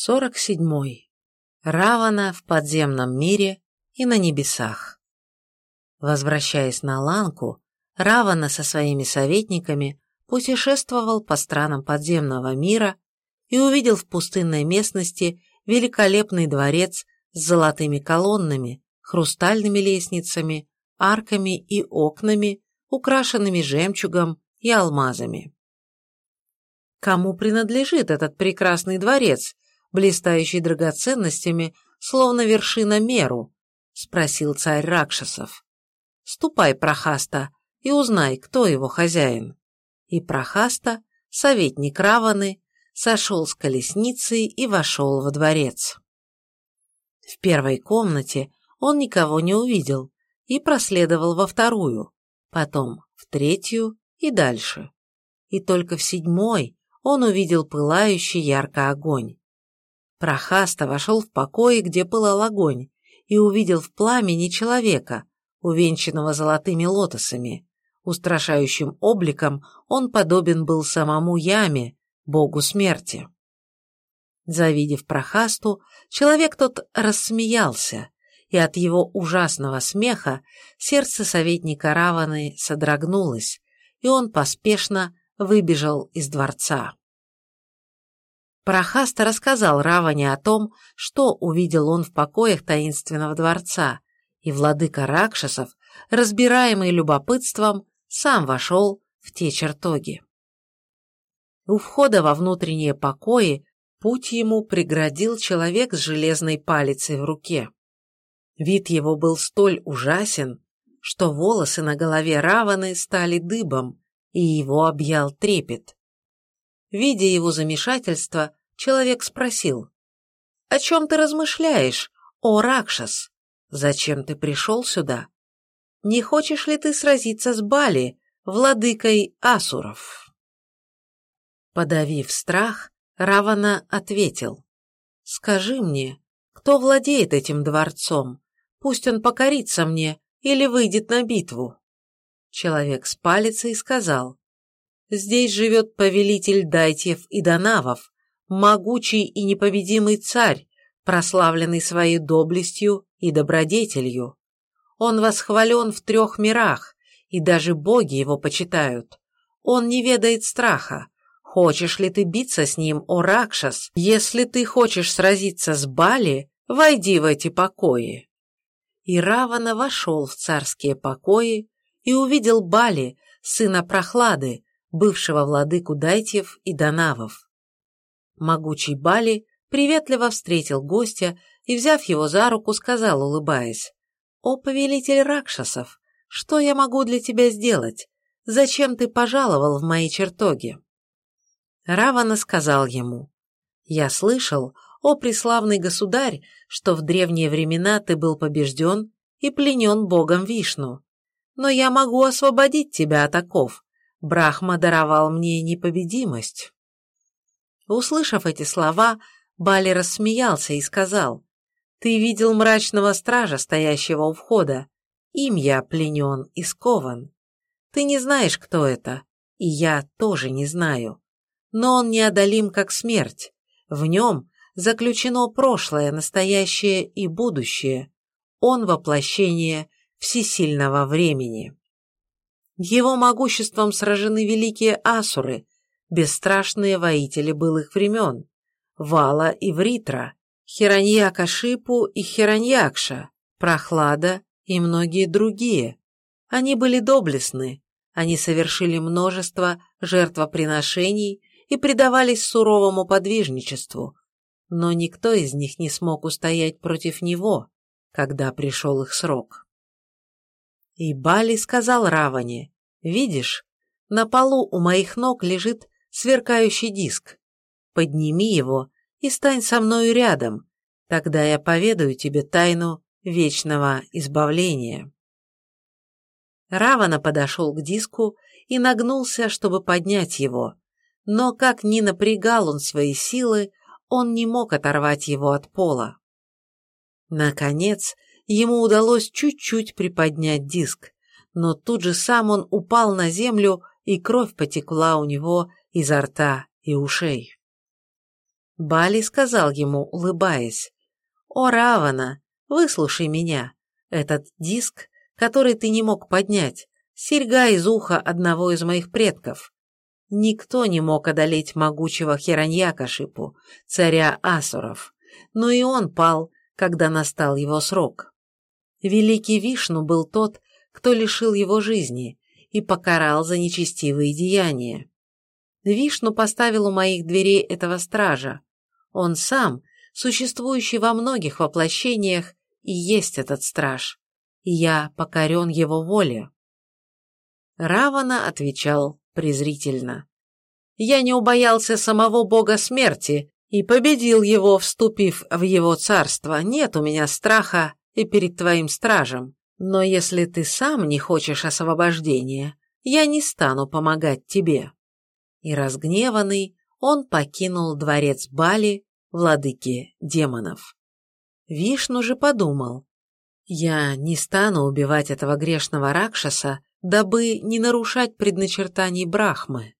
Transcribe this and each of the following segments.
47. Равана в подземном мире и на небесах. Возвращаясь на Ланку, Равана со своими советниками путешествовал по странам подземного мира и увидел в пустынной местности великолепный дворец с золотыми колоннами, хрустальными лестницами, арками и окнами, украшенными жемчугом и алмазами. Кому принадлежит этот прекрасный дворец, блистающий драгоценностями, словно вершина меру? — спросил царь Ракшасов. — Ступай, Прохаста, и узнай, кто его хозяин. И Прохаста, советник Раваны, сошел с колесницы и вошел во дворец. В первой комнате он никого не увидел и проследовал во вторую, потом в третью и дальше. И только в седьмой он увидел пылающий ярко огонь. Прохаста вошел в покой, где пылал огонь, и увидел в пламени человека, увенчанного золотыми лотосами. Устрашающим обликом он подобен был самому Яме, богу смерти. Завидев Прохасту, человек тот рассмеялся, и от его ужасного смеха сердце советника Раваны содрогнулось, и он поспешно выбежал из дворца. Прохаста рассказал Раване о том, что увидел он в покоях таинственного дворца, и владыка Ракшасов, разбираемый любопытством, сам вошел в те чертоги. У входа во внутренние покои путь ему преградил человек с железной палицей в руке. Вид его был столь ужасен, что волосы на голове Раваны стали дыбом, и его объял трепет. Видя его замешательство, человек спросил, «О чем ты размышляешь, о Ракшас? Зачем ты пришел сюда? Не хочешь ли ты сразиться с Бали, владыкой Асуров?» Подавив страх, Равана ответил, «Скажи мне, кто владеет этим дворцом? Пусть он покорится мне или выйдет на битву». Человек с палицей сказал, «Здесь живет повелитель Дайтьев и Донавов, могучий и непобедимый царь, прославленный своей доблестью и добродетелью. Он восхвален в трех мирах, и даже боги его почитают. Он не ведает страха. Хочешь ли ты биться с ним, о Ракшас? Если ты хочешь сразиться с Бали, войди в эти покои. И Равана вошел в царские покои и увидел Бали, сына Прохлады, бывшего владыку Дайтьев и Донавов. Могучий Бали приветливо встретил гостя и, взяв его за руку, сказал, улыбаясь, «О, повелитель Ракшасов, что я могу для тебя сделать? Зачем ты пожаловал в мои чертоги?» Равана сказал ему, «Я слышал, о преславный государь, что в древние времена ты был побежден и пленен богом Вишну. Но я могу освободить тебя от оков. Брахма даровал мне непобедимость». Услышав эти слова, Бали рассмеялся и сказал, «Ты видел мрачного стража, стоящего у входа. Им я пленен и скован. Ты не знаешь, кто это, и я тоже не знаю. Но он неодолим, как смерть. В нем заключено прошлое, настоящее и будущее. Он воплощение всесильного времени. Его могуществом сражены великие асуры, бесстрашные воители былых времен, Вала и Вритра, Хираньяка-Шипу и Хираньякша, Прохлада и многие другие. Они были доблестны, они совершили множество жертвоприношений и предавались суровому подвижничеству, но никто из них не смог устоять против него, когда пришел их срок. И Бали сказал Раване, «Видишь, на полу у моих ног лежит сверкающий диск. Подними его и стань со мною рядом, тогда я поведаю тебе тайну вечного избавления. Равана подошел к диску и нагнулся, чтобы поднять его, но как ни напрягал он свои силы, он не мог оторвать его от пола. Наконец, ему удалось чуть-чуть приподнять диск, но тут же сам он упал на землю, и кровь потекла у него изо рта и ушей. Бали сказал ему, улыбаясь, «О, Равана, выслушай меня. Этот диск, который ты не мог поднять, серьга из уха одного из моих предков. Никто не мог одолеть могучего Хираньякашипу, царя Асуров, но и он пал, когда настал его срок. Великий Вишну был тот, кто лишил его жизни и покарал за нечестивые деяния. Вишну поставил у моих дверей этого стража. Он сам, существующий во многих воплощениях, и есть этот страж. Я покорен его воле. Равана отвечал презрительно. «Я не убоялся самого бога смерти и победил его, вступив в его царство. Нет у меня страха и перед твоим стражем. Но если ты сам не хочешь освобождения, я не стану помогать тебе». И разгневанный, он покинул дворец Бали, владыки демонов. Вишну же подумал, «Я не стану убивать этого грешного Ракшаса, дабы не нарушать предначертаний Брахмы.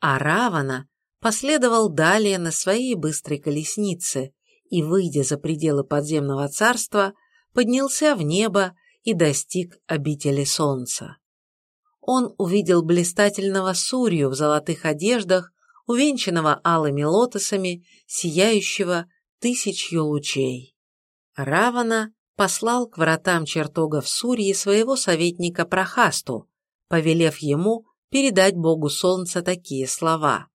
А Равана последовал далее на своей быстрой колеснице и, выйдя за пределы подземного царства, поднялся в небо и достиг обители солнца. Он увидел блистательного Сурью в золотых одеждах, увенчанного алыми лотосами, сияющего тысячью лучей. Равана послал к вратам чертогов Сурьи своего советника Прохасту, повелев ему передать богу солнца такие слова.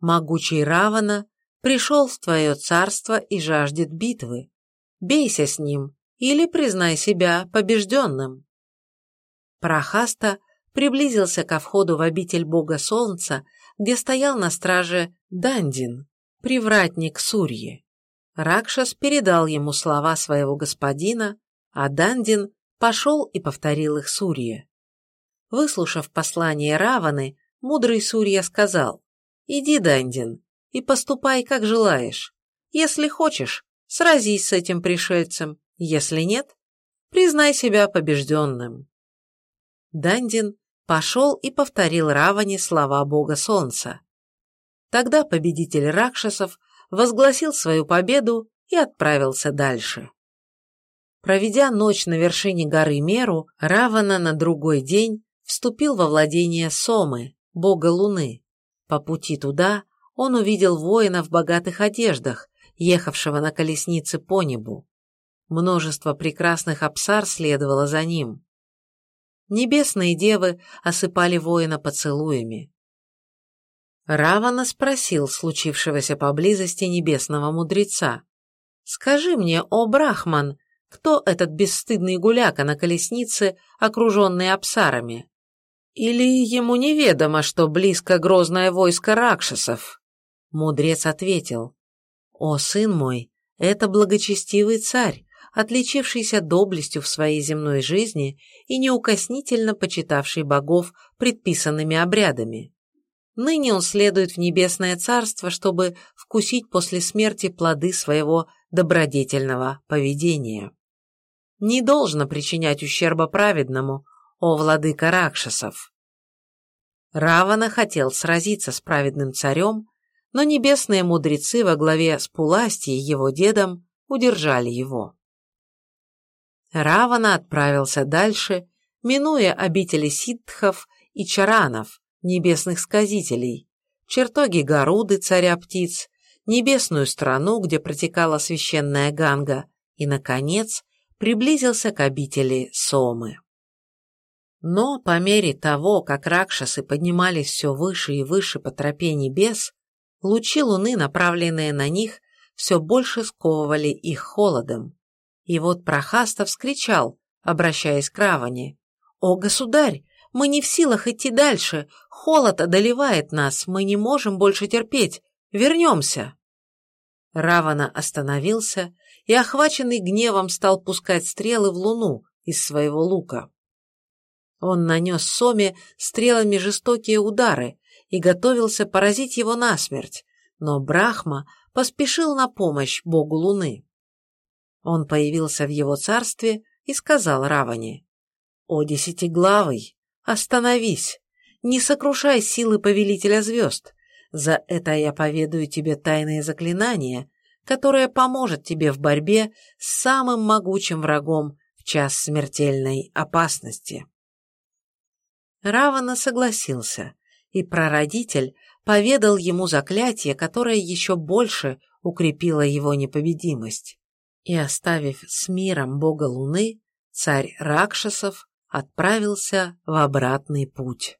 «Могучий Равана пришел в твое царство и жаждет битвы. Бейся с ним или признай себя побежденным». Прохаста приблизился ко входу в обитель бога солнца, где стоял на страже Дандин, привратник Сурьи. Ракшас передал ему слова своего господина, а Дандин пошел и повторил их Сурье. Выслушав послание Раваны, мудрый Сурья сказал, «Иди, Дандин, и поступай, как желаешь. Если хочешь, сразись с этим пришельцем, если нет, признай себя побежденным». Дандин пошел и повторил Раване слова бога солнца. Тогда победитель Ракшасов возгласил свою победу и отправился дальше. Проведя ночь на вершине горы Меру, Равана на другой день вступил во владение Сомы, бога Луны. По пути туда он увидел воина в богатых одеждах, ехавшего на колеснице по небу. Множество прекрасных абсар следовало за ним. Небесные девы осыпали воина поцелуями. Равана спросил случившегося поблизости небесного мудреца. «Скажи мне, о Брахман, кто этот бесстыдный гуляка на колеснице, окруженный абсарами? Или ему неведомо, что близко грозное войско ракшасов?» Мудрец ответил. «О, сын мой, это благочестивый царь, отличившийся доблестью в своей земной жизни и неукоснительно почитавший богов предписанными обрядами. Ныне он следует в небесное царство, чтобы вкусить после смерти плоды своего добродетельного поведения. Не должно причинять ущерба праведному, о владыка Ракшасов. Равана хотел сразиться с праведным царем, но небесные мудрецы во главе с Пуластией, его дедом, удержали его. Равана отправился дальше, минуя обители ситхов и чаранов, небесных сказителей, чертоги Горуды, царя птиц, небесную страну, где протекала священная Ганга, и, наконец, приблизился к обители Сомы. Но по мере того, как ракшасы поднимались все выше и выше по тропе небес, лучи луны, направленные на них, все больше сковывали их холодом. И вот Прохаста вскричал, обращаясь к Раване, «О, государь, мы не в силах идти дальше. Холод одолевает нас. Мы не можем больше терпеть. Вернемся. Равана остановился и, охваченный гневом, стал пускать стрелы в луну из своего лука. Он нанес Соме стрелами жестокие удары и готовился поразить его насмерть, но Брахма поспешил на помощь богу Луны. Он появился в его царстве и сказал Раване, «О десятиглавый, Остановись! Не сокрушай силы повелителя звезд! За это я поведаю тебе тайное заклинание, которое поможет тебе в борьбе с самым могучим врагом в час смертельной опасности. Равана согласился, и прародитель поведал ему заклятие, которое еще больше укрепило его непобедимость. И, оставив с миром бога Луны, царь Ракшасов отправился в обратный путь.